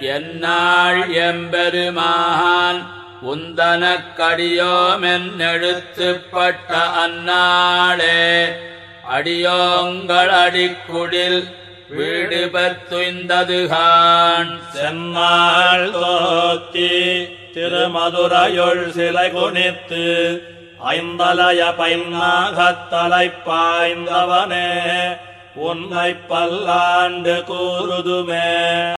என்னாள் எம்பெருமான் உந்தனக்கடியோமென்னெழுத்துப்பட்ட அந்நாளே அடியோங்கள் அடிக்குடில் வீடு பெற்றுய்ந்ததுகான் சென்னாள் தோத்தி திருமதுரையுள் சிலை குனித்து ஐந்தலைய பைன்னாகத்தலை பாய்ந்தவனே உன்னை பல்லாண்டு கூறுதுமே.